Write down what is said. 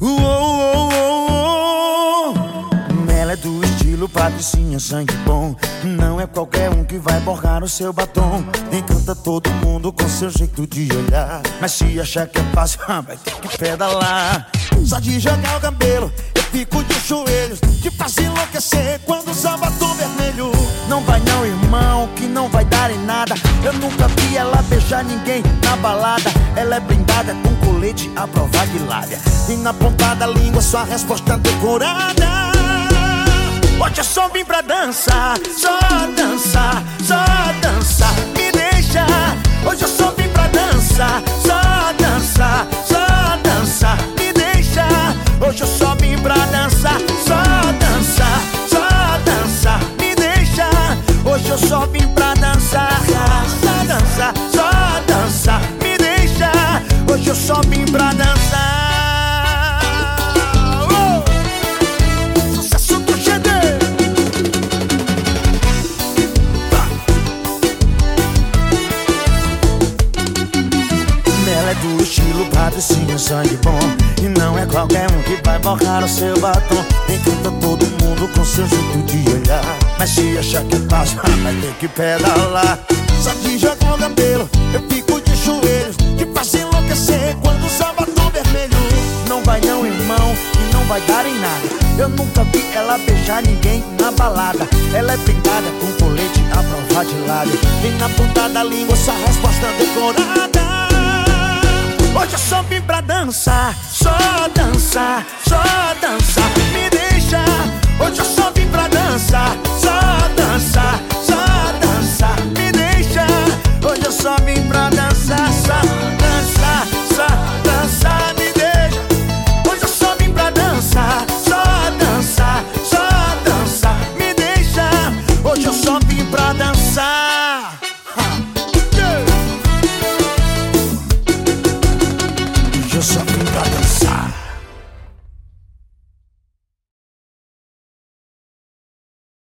Uou, uou, uou, uou. Ela é do estilo patricinha, sangue bom. Não é qualquer um que vai borrar o seu batom. Encanta todo mundo com seu jeito de olhar. Mas se achar que é fácil, ah, vai ter que pedalar. Só de jogar o cabelo, eu fico de joelhos. Te faz enlouquecer quando Eu nunca vi ela beijar ninguém na balada Ela é blindada com colete à prova de lábia E na ponta da língua sua resposta decorada Hoje eu só vim pra dançar, só dançar, só dançar, me deixa. Hoje eu só vim pra dançar, só dançar, só dançar, me deixa. Hoje eu só estilo patricinha, sangue bom. E não é qualquer um que vai borrar o seu batom. Encanta todo mundo com seu jeito de olhar. Mas se achar que fácil, vai ter que pedalar. Só de jogar o cabelo, eu fico de joelhos. Que faz enlouquecer quando usa batom vermelho. Não vai não, irmão, e não vai dar em nada. Eu nunca vi ela beijar ninguém na balada. Ela é pintada com colete à prova de lábio E na ponta da língua essa resposta decorada Eu só vim pra dançar, só dançar, só dançar,